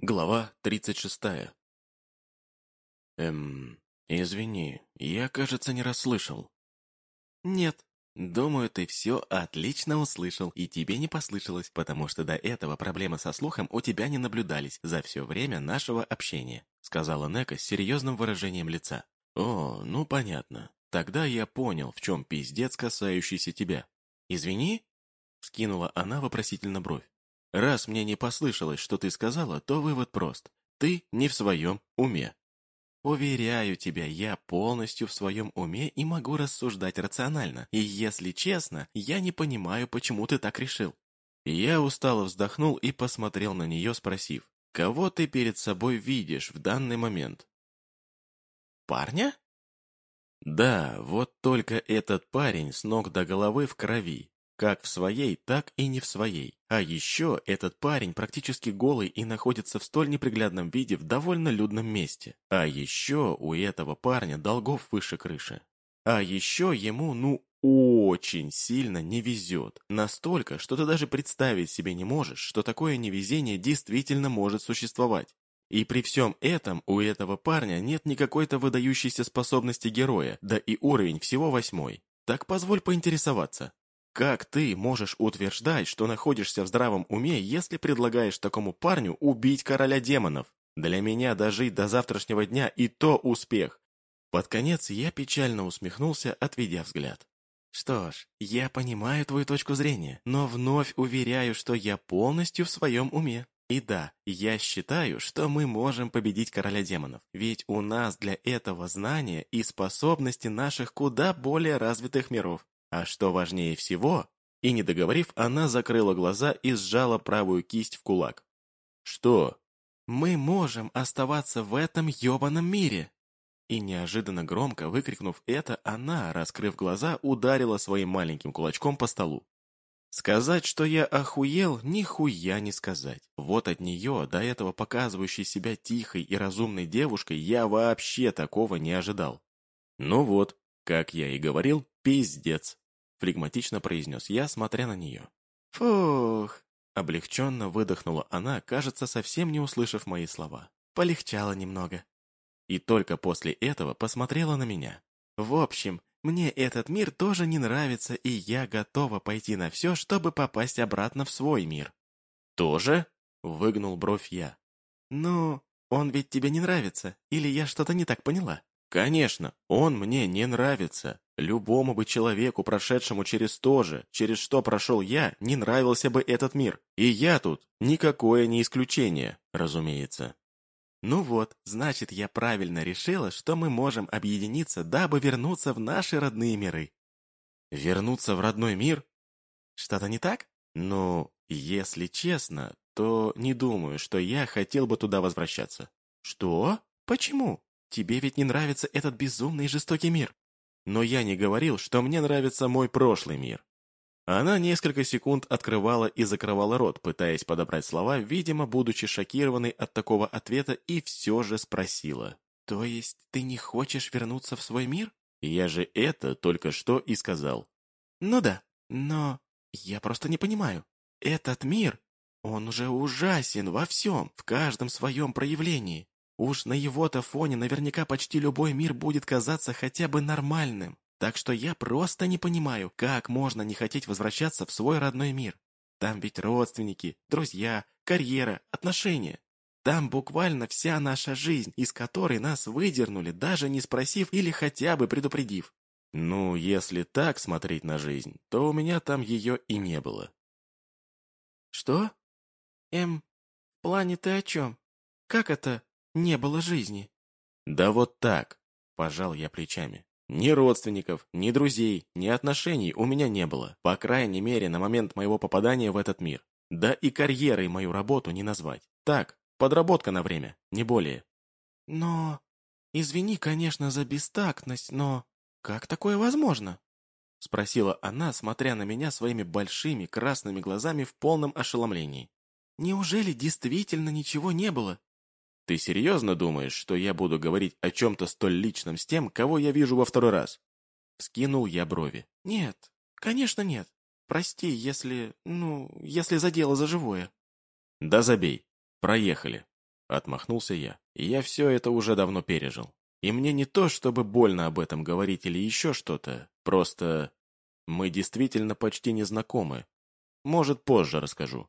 Глава 36. Эм, извини, я, кажется, не расслышал. Нет, думаю, ты все отлично услышал, и тебе не послышалось, потому что до этого проблемы со слухом у тебя не наблюдались за все время нашего общения, сказала Нека с серьезным выражением лица. О, ну понятно. Тогда я понял, в чем пиздец, касающийся тебя. Извини? Скинула она вопросительно бровь. Раз мне не послышалось, что ты сказала, то вывод прост. Ты не в своем уме. Уверяю тебя, я полностью в своем уме и могу рассуждать рационально. И если честно, я не понимаю, почему ты так решил. Я устало вздохнул и посмотрел на нее, спросив, «Кого ты перед собой видишь в данный момент?» «Парня?» «Да, вот только этот парень с ног до головы в крови. Как в своей, так и не в своей. А еще этот парень практически голый и находится в столь неприглядном виде в довольно людном месте. А еще у этого парня долгов выше крыши. А еще ему, ну, очень сильно не везет. Настолько, что ты даже представить себе не можешь, что такое невезение действительно может существовать. И при всем этом у этого парня нет никакой-то выдающейся способности героя, да и уровень всего восьмой. Так позволь поинтересоваться, как ты можешь утверждать, что находишься в здравом уме, если предлагаешь такому парню убить короля демонов? Для меня дожить до завтрашнего дня и то успех. Под конец я печально усмехнулся, отведя взгляд. Что ж, я понимаю твою точку зрения, но вновь уверяю, что я полностью в своем уме. И да, я считаю, что мы можем победить короля демонов, ведь у нас для этого знания и способности наших куда более развитых миров. А что важнее всего, и не договорив, она закрыла глаза и сжала правую кисть в кулак. Что? Мы можем оставаться в этом ёбаном мире. И неожиданно громко выкрикнув это, она, раскрыв глаза, ударила своим маленьким кулачком по столу. Сказать, что я охуел, нихуя не сказать. Вот от нее, до этого показывающей себя тихой и разумной девушкой, я вообще такого не ожидал. Ну вот, как я и говорил, пиздец флегматично произнес я, смотря на нее. «Фух!» — облегченно выдохнула она, кажется, совсем не услышав мои слова. Полегчало немного. И только после этого посмотрела на меня. «В общем, мне этот мир тоже не нравится, и я готова пойти на все, чтобы попасть обратно в свой мир». «Тоже?» — выгнул бровь я. «Ну, он ведь тебе не нравится, или я что-то не так поняла?» «Конечно, он мне не нравится. Любому бы человеку, прошедшему через то же, через что прошел я, не нравился бы этот мир. И я тут никакое не исключение, разумеется. Ну вот, значит, я правильно решила, что мы можем объединиться, дабы вернуться в наши родные миры. Вернуться в родной мир? Что-то не так? Ну, если честно, то не думаю, что я хотел бы туда возвращаться. Что? Почему? Тебе ведь не нравится этот безумный и жестокий мир. Но я не говорил, что мне нравится мой прошлый мир. Она несколько секунд открывала и закрывала рот, пытаясь подобрать слова, видимо, будучи шокированной от такого ответа, и все же спросила. «То есть ты не хочешь вернуться в свой мир?» Я же это только что и сказал. «Ну да, но я просто не понимаю. Этот мир, он уже ужасен во всем, в каждом своем проявлении. Уж на его-то фоне наверняка почти любой мир будет казаться хотя бы нормальным. Так что я просто не понимаю, как можно не хотеть возвращаться в свой родной мир. Там ведь родственники, друзья, карьера, отношения. Там буквально вся наша жизнь, из которой нас выдернули, даже не спросив или хотя бы предупредив. Ну, если так смотреть на жизнь, то у меня там ее и не было. Что? Эм, в плане ты о чем? Как это не было жизни. Да вот так, пожал я плечами. Ни родственников, ни друзей, ни отношений у меня не было, по крайней мере, на момент моего попадания в этот мир. Да и карьерой мою работу не назвать. Так, подработка на время, не более. Но... Извини, конечно, за бестактность, но... Как такое возможно? Спросила она, смотря на меня своими большими красными глазами в полном ошеломлении. Неужели действительно ничего не было? Ты серьезно думаешь, что я буду говорить о чем-то столь личном с тем, кого я вижу во второй раз? Скинул я брови. Нет, конечно нет. Прости, если, ну, если задело за живое. Да забей. Проехали. Отмахнулся я. Я все это уже давно пережил. И мне не то, чтобы больно об этом говорить или еще что-то. Просто мы действительно почти не знакомы. Может, позже расскажу.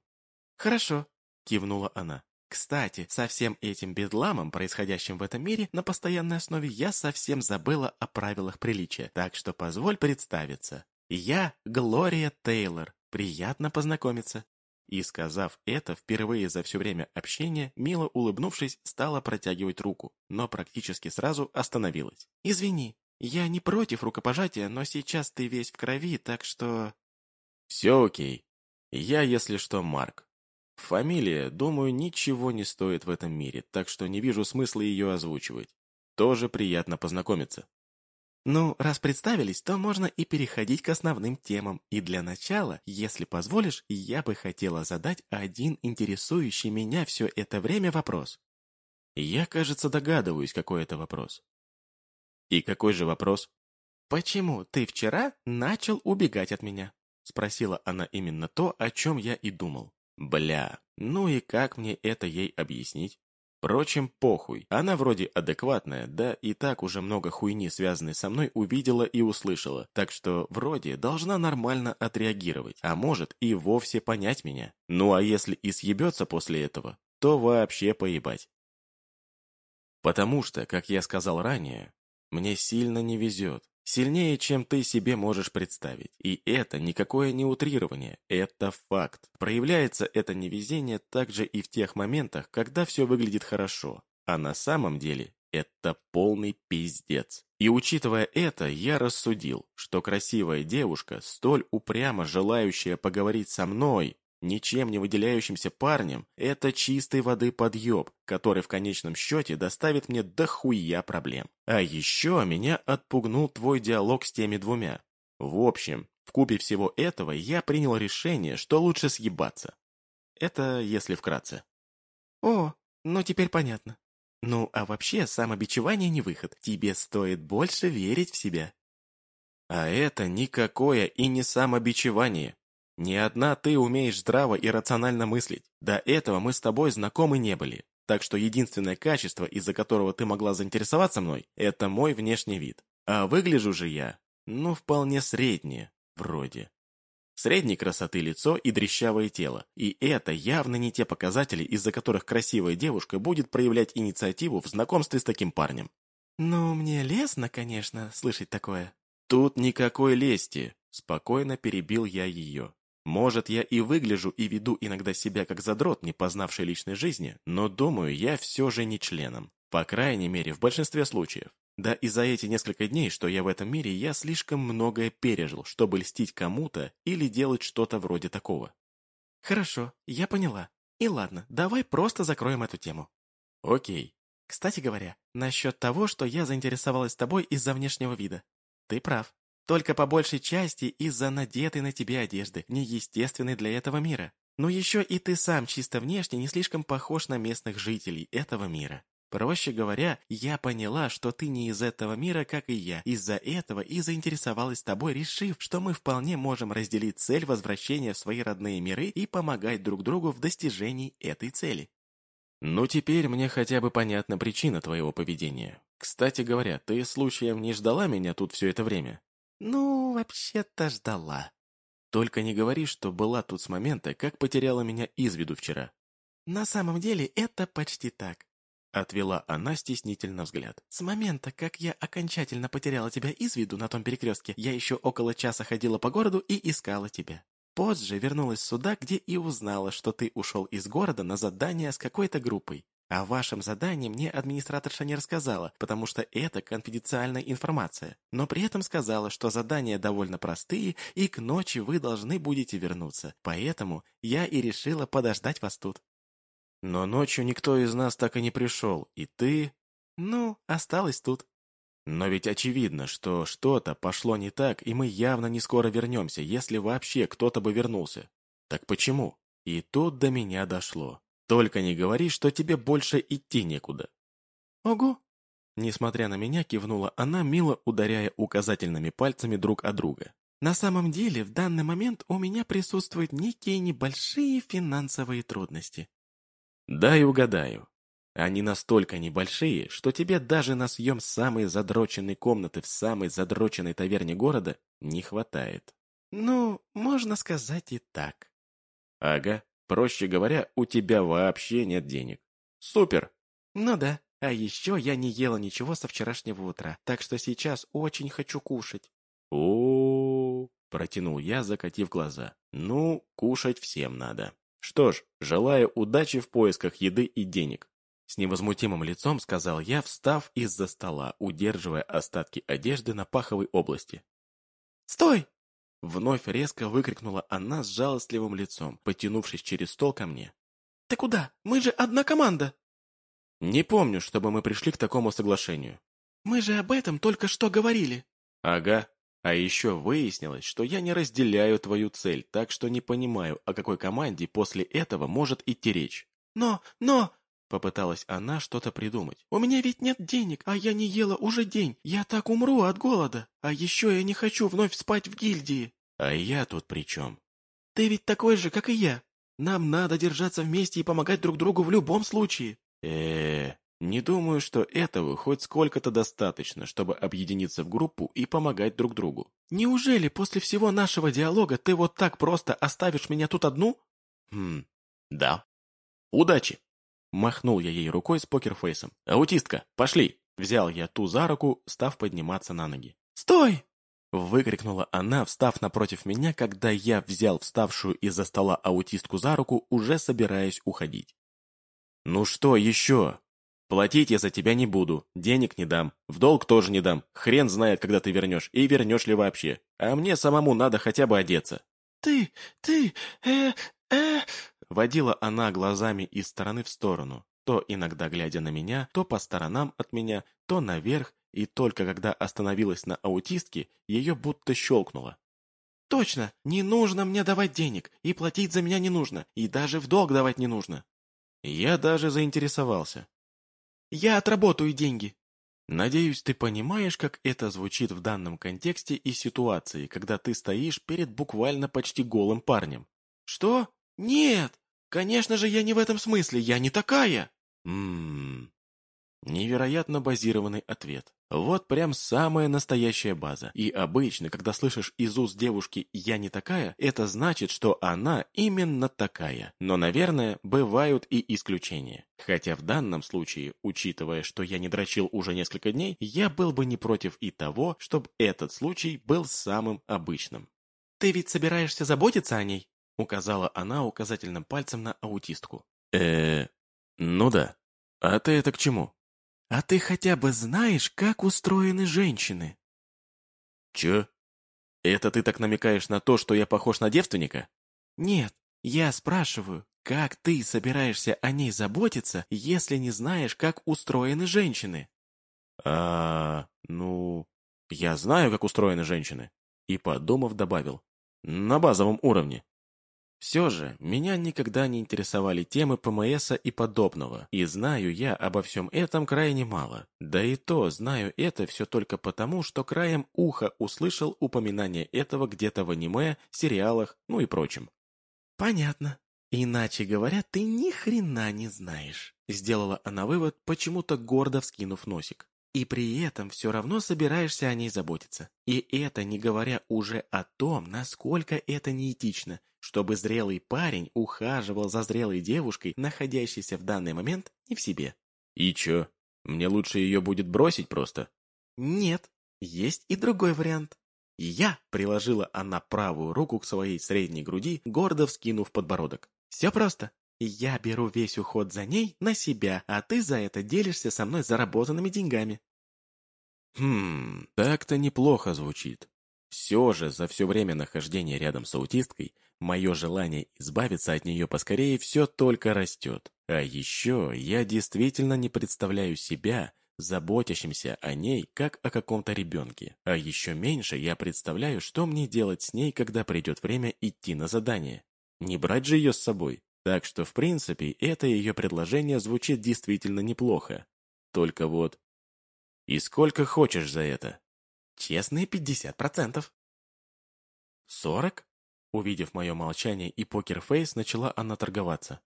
Хорошо, кивнула она. Кстати, со всем этим бедламом, происходящим в этом мире, на постоянной основе я совсем забыла о правилах приличия, так что позволь представиться. Я Глория Тейлор. Приятно познакомиться. И, сказав это, впервые за все время общения, мило улыбнувшись, стала протягивать руку, но практически сразу остановилась. «Извини, я не против рукопожатия, но сейчас ты весь в крови, так что...» «Все окей. Я, если что, Марк. Фамилия, думаю, ничего не стоит в этом мире, так что не вижу смысла ее озвучивать. Тоже приятно познакомиться». Ну, раз представились, то можно и переходить к основным темам. И для начала, если позволишь, я бы хотела задать один интересующий меня все это время вопрос. Я, кажется, догадываюсь, какой это вопрос. И какой же вопрос? «Почему ты вчера начал убегать от меня?» Спросила она именно то, о чем я и думал. Бля, ну и как мне это ей объяснить? Впрочем, похуй. Она вроде адекватная, да и так уже много хуйни, связанной со мной, увидела и услышала. Так что вроде должна нормально отреагировать, а может и вовсе понять меня. Ну а если и съебется после этого, то вообще поебать. Потому что, как я сказал ранее, мне сильно не везет. Сильнее, чем ты себе можешь представить. И это никакое не утрирование, это факт. Проявляется это невезение также и в тех моментах, когда все выглядит хорошо. А на самом деле это полный пиздец. И учитывая это, я рассудил, что красивая девушка, столь упрямо желающая поговорить со мной, ничем не выделяющимся парнем, это чистой воды подъеб, который в конечном счете доставит мне дохуя проблем. А еще меня отпугнул твой диалог с теми двумя. В общем, в купе всего этого я принял решение, что лучше съебаться. Это если вкратце. О, ну теперь понятно. Ну, а вообще, самобичевание не выход. Тебе стоит больше верить в себя. А это никакое и не самобичевание. Не одна ты умеешь здраво и рационально мыслить. До этого мы с тобой знакомы не были. Так что единственное качество, из-за которого ты могла заинтересоваться мной, это мой внешний вид. А выгляжу же я, ну, вполне среднее, вроде. Средней красоты лицо и дрещавое тело. И это явно не те показатели, из-за которых красивая девушка будет проявлять инициативу в знакомстве с таким парнем. «Ну, мне лестно, конечно, слышать такое». «Тут никакой лести», — спокойно перебил я ее. Может, я и выгляжу и веду иногда себя как задрот, не познавший личной жизни, но думаю, я все же не членом. По крайней мере, в большинстве случаев. Да и за эти несколько дней, что я в этом мире, я слишком многое пережил, чтобы льстить кому-то или делать что-то вроде такого. Хорошо, я поняла. И ладно, давай просто закроем эту тему. Окей. Кстати говоря, насчет того, что я заинтересовалась тобой из-за внешнего вида. Ты прав. Только по большей части из-за надетой на тебе одежды, неестественной для этого мира. Но еще и ты сам чисто внешне не слишком похож на местных жителей этого мира. Проще говоря, я поняла, что ты не из этого мира, как и я. Из-за этого и заинтересовалась тобой, решив, что мы вполне можем разделить цель возвращения в свои родные миры и помогать друг другу в достижении этой цели. Ну, теперь мне хотя бы понятна причина твоего поведения. Кстати говоря, ты случаем не ждала меня тут все это время? «Ну, вообще-то ждала». «Только не говори, что была тут с момента, как потеряла меня из виду вчера». «На самом деле это почти так», — отвела она стеснительно взгляд. «С момента, как я окончательно потеряла тебя из виду на том перекрестке, я еще около часа ходила по городу и искала тебя. Позже вернулась сюда, где и узнала, что ты ушел из города на задание с какой-то группой. О вашем задании мне администраторша не рассказала, потому что это конфиденциальная информация, но при этом сказала, что задания довольно простые и к ночи вы должны будете вернуться, поэтому я и решила подождать вас тут. Но ночью никто из нас так и не пришел, и ты... Ну, осталась тут. Но ведь очевидно, что что-то пошло не так, и мы явно не скоро вернемся, если вообще кто-то бы вернулся. Так почему? И тут до меня дошло. Только не говори, что тебе больше идти некуда». «Ого!» Несмотря на меня, кивнула она, мило ударяя указательными пальцами друг о друга. «На самом деле, в данный момент у меня присутствуют некие небольшие финансовые трудности». «Дай угадаю. Они настолько небольшие, что тебе даже на съем самой задроченной комнаты в самой задроченной таверне города не хватает. Ну, можно сказать и так. Ага, проще говоря, у тебя вообще нет денег. Супер! Ну да, а еще я не ела ничего со вчерашнего утра, так что сейчас очень хочу кушать. О, -о, -о протянул я, закатив глаза. Ну, кушать всем надо. Что ж, желаю удачи в поисках еды и денег. С невозмутимым лицом сказал я, встав из-за стола, удерживая остатки одежды на паховой области. «Стой!» Вновь резко выкрикнула она с жалостливым лицом, потянувшись через стол ко мне. «Ты куда? Мы же одна команда!» «Не помню, чтобы мы пришли к такому соглашению». «Мы же об этом только что говорили». «Ага. А еще выяснилось, что я не разделяю твою цель, так что не понимаю, о какой команде после этого может идти речь». «Но, но...» Попыталась она что-то придумать. «У меня ведь нет денег, а я не ела уже день. Я так умру от голода. А еще я не хочу вновь спать в гильдии». «А я тут при чем?» «Ты ведь такой же, как и я. Нам надо держаться вместе и помогать друг другу в любом случае». э не думаю, что этого хоть сколько-то достаточно, чтобы объединиться в группу и помогать друг другу. Неужели после всего нашего диалога ты вот так просто оставишь меня тут одну? Хм, да. Удачи! Махнул я ей рукой с покерфейсом. «Аутистка, пошли!» Взял я ту за руку, став подниматься на ноги. «Стой!» Выкрикнула она, встав напротив меня, когда я взял вставшую из-за стола аутистку за руку, уже собираясь уходить. «Ну что еще? Платить я за тебя не буду, денег не дам, в долг тоже не дам, хрен знает, когда ты вернешь, и вернешь ли вообще, а мне самому надо хотя бы одеться». «Ты, ты, э, э...» Водила она глазами из стороны в сторону, то иногда глядя на меня, то по сторонам от меня, то наверх, и только когда остановилась на аутистке, ее будто щелкнуло. «Точно! Не нужно мне давать денег, и платить за меня не нужно, и даже в долг давать не нужно!» Я даже заинтересовался. «Я отработаю деньги!» Надеюсь, ты понимаешь, как это звучит в данном контексте и ситуации, когда ты стоишь перед буквально почти голым парнем. «Что? Нет! Конечно же, я не в этом смысле, я не такая!» Ммм... Невероятно базированный ответ. Вот прям самая настоящая база. И обычно, когда слышишь из уст девушки «я не такая», это значит, что она именно такая. Но, наверное, бывают и исключения. Хотя в данном случае, учитывая, что я не дрочил уже несколько дней, я был бы не против и того, чтобы этот случай был самым обычным. «Ты ведь собираешься заботиться о ней?» Указала она указательным пальцем на аутистку. э ну да. А ты это к чему? А ты хотя бы знаешь, как устроены женщины? Чё? Это ты так намекаешь на то, что я похож на девственника? Нет, я спрашиваю, как ты собираешься о ней заботиться, если не знаешь, как устроены женщины? А, ну, я знаю, как устроены женщины. И, подумав, добавил. На базовом уровне. Все же, меня никогда не интересовали темы ПМСа и подобного, и знаю я обо всем этом крайне мало. Да и то знаю это все только потому, что краем уха услышал упоминание этого где-то в аниме, сериалах, ну и прочем. Понятно. Иначе говоря, ты ни хрена не знаешь. Сделала она вывод, почему-то гордо вскинув носик. И при этом все равно собираешься о ней заботиться. И это не говоря уже о том, насколько это неэтично, чтобы зрелый парень ухаживал за зрелой девушкой, находящейся в данный момент не в себе. И чё? Мне лучше ее будет бросить просто? Нет, есть и другой вариант. Я приложила она правую руку к своей средней груди, гордо вскинув подбородок. Все просто. Я беру весь уход за ней на себя, а ты за это делишься со мной заработанными деньгами. Хм, так-то неплохо звучит. Все же за все время нахождения рядом с аутисткой Мое желание избавиться от нее поскорее все только растет. А еще я действительно не представляю себя, заботящимся о ней, как о каком-то ребенке. А еще меньше я представляю, что мне делать с ней, когда придет время идти на задание. Не брать же ее с собой. Так что, в принципе, это ее предложение звучит действительно неплохо. Только вот... И сколько хочешь за это? Честные 50%. 40? Увидев мое молчание и покерфейс, начала она торговаться.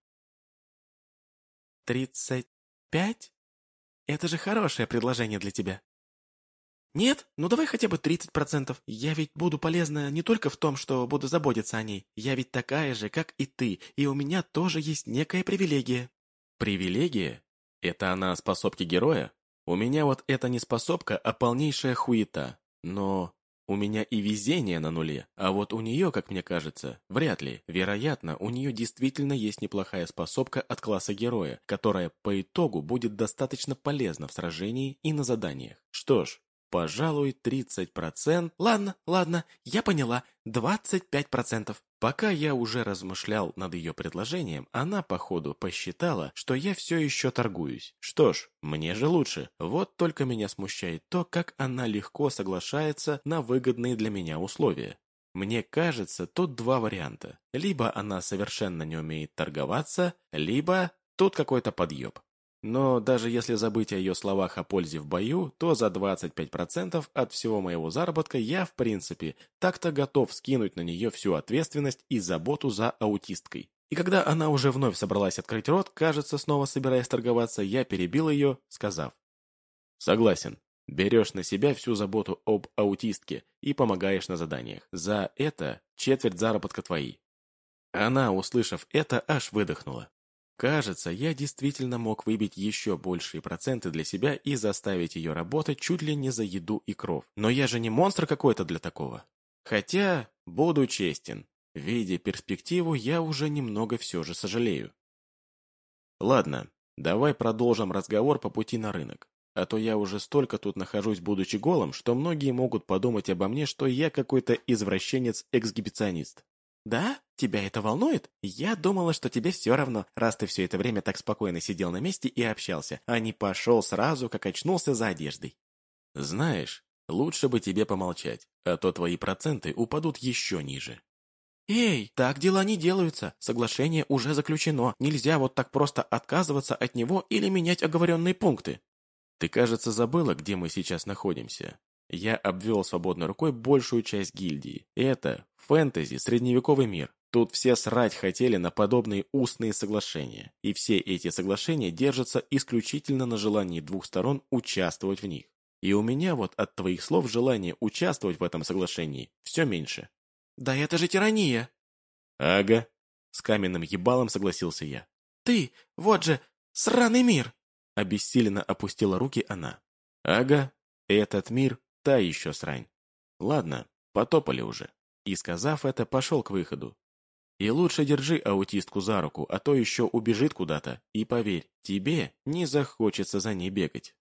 «Тридцать пять? Это же хорошее предложение для тебя. Нет? Ну давай хотя бы 30%. Я ведь буду полезна не только в том, что буду заботиться о ней. Я ведь такая же, как и ты, и у меня тоже есть некая привилегия. Привилегия? Это она способки героя? У меня вот это не способка, а полнейшая хуета. Но у меня и везение на нуле, а вот у нее, как мне кажется, вряд ли. Вероятно, у нее действительно есть неплохая способка от класса героя, которая по итогу будет достаточно полезна в сражении и на заданиях. Что ж, Пожалуй, 30%. Ладно, ладно, я поняла. 25%. Пока я уже размышлял над ее предложением, она, походу, посчитала, что я все еще торгуюсь. Что ж, мне же лучше. Вот только меня смущает то, как она легко соглашается на выгодные для меня условия. Мне кажется, тут два варианта. Либо она совершенно не умеет торговаться, либо тут какой-то подъеб. Но даже если забыть о ее словах о пользе в бою, то за 25% от всего моего заработка я, в принципе, так-то готов скинуть на нее всю ответственность и заботу за аутисткой. И когда она уже вновь собралась открыть рот, кажется, снова собираясь торговаться, я перебил ее, сказав. «Согласен. Берешь на себя всю заботу об аутистке и помогаешь на заданиях. За это четверть заработка твои». Она, услышав это, аж выдохнула. Кажется, я действительно мог выбить еще большие проценты для себя и заставить ее работать чуть ли не за еду и кров. Но я же не монстр какой-то для такого. Хотя, буду честен, видя перспективу, я уже немного все же сожалею. Ладно, давай продолжим разговор по пути на рынок. А то я уже столько тут нахожусь, будучи голым, что многие могут подумать обо мне, что я какой-то извращенец-эксгибиционист. «Да? Тебя это волнует? Я думала, что тебе все равно, раз ты все это время так спокойно сидел на месте и общался, а не пошел сразу, как очнулся за одеждой». «Знаешь, лучше бы тебе помолчать, а то твои проценты упадут еще ниже». «Эй, так дела не делаются. Соглашение уже заключено. Нельзя вот так просто отказываться от него или менять оговоренные пункты». «Ты, кажется, забыла, где мы сейчас находимся. Я обвел свободной рукой большую часть гильдии. Это фэнтези, средневековый мир. Тут все срать хотели на подобные устные соглашения. И все эти соглашения держатся исключительно на желании двух сторон участвовать в них. И у меня вот от твоих слов желание участвовать в этом соглашении все меньше. «Да это же тирания!» «Ага», — с каменным ебалом согласился я. «Ты, вот же, сраный мир!» Обессиленно опустила руки она. «Ага, этот мир Та еще срань. Ладно, потопали уже. И, сказав это, пошел к выходу. И лучше держи аутистку за руку, а то еще убежит куда-то. И поверь, тебе не захочется за ней бегать.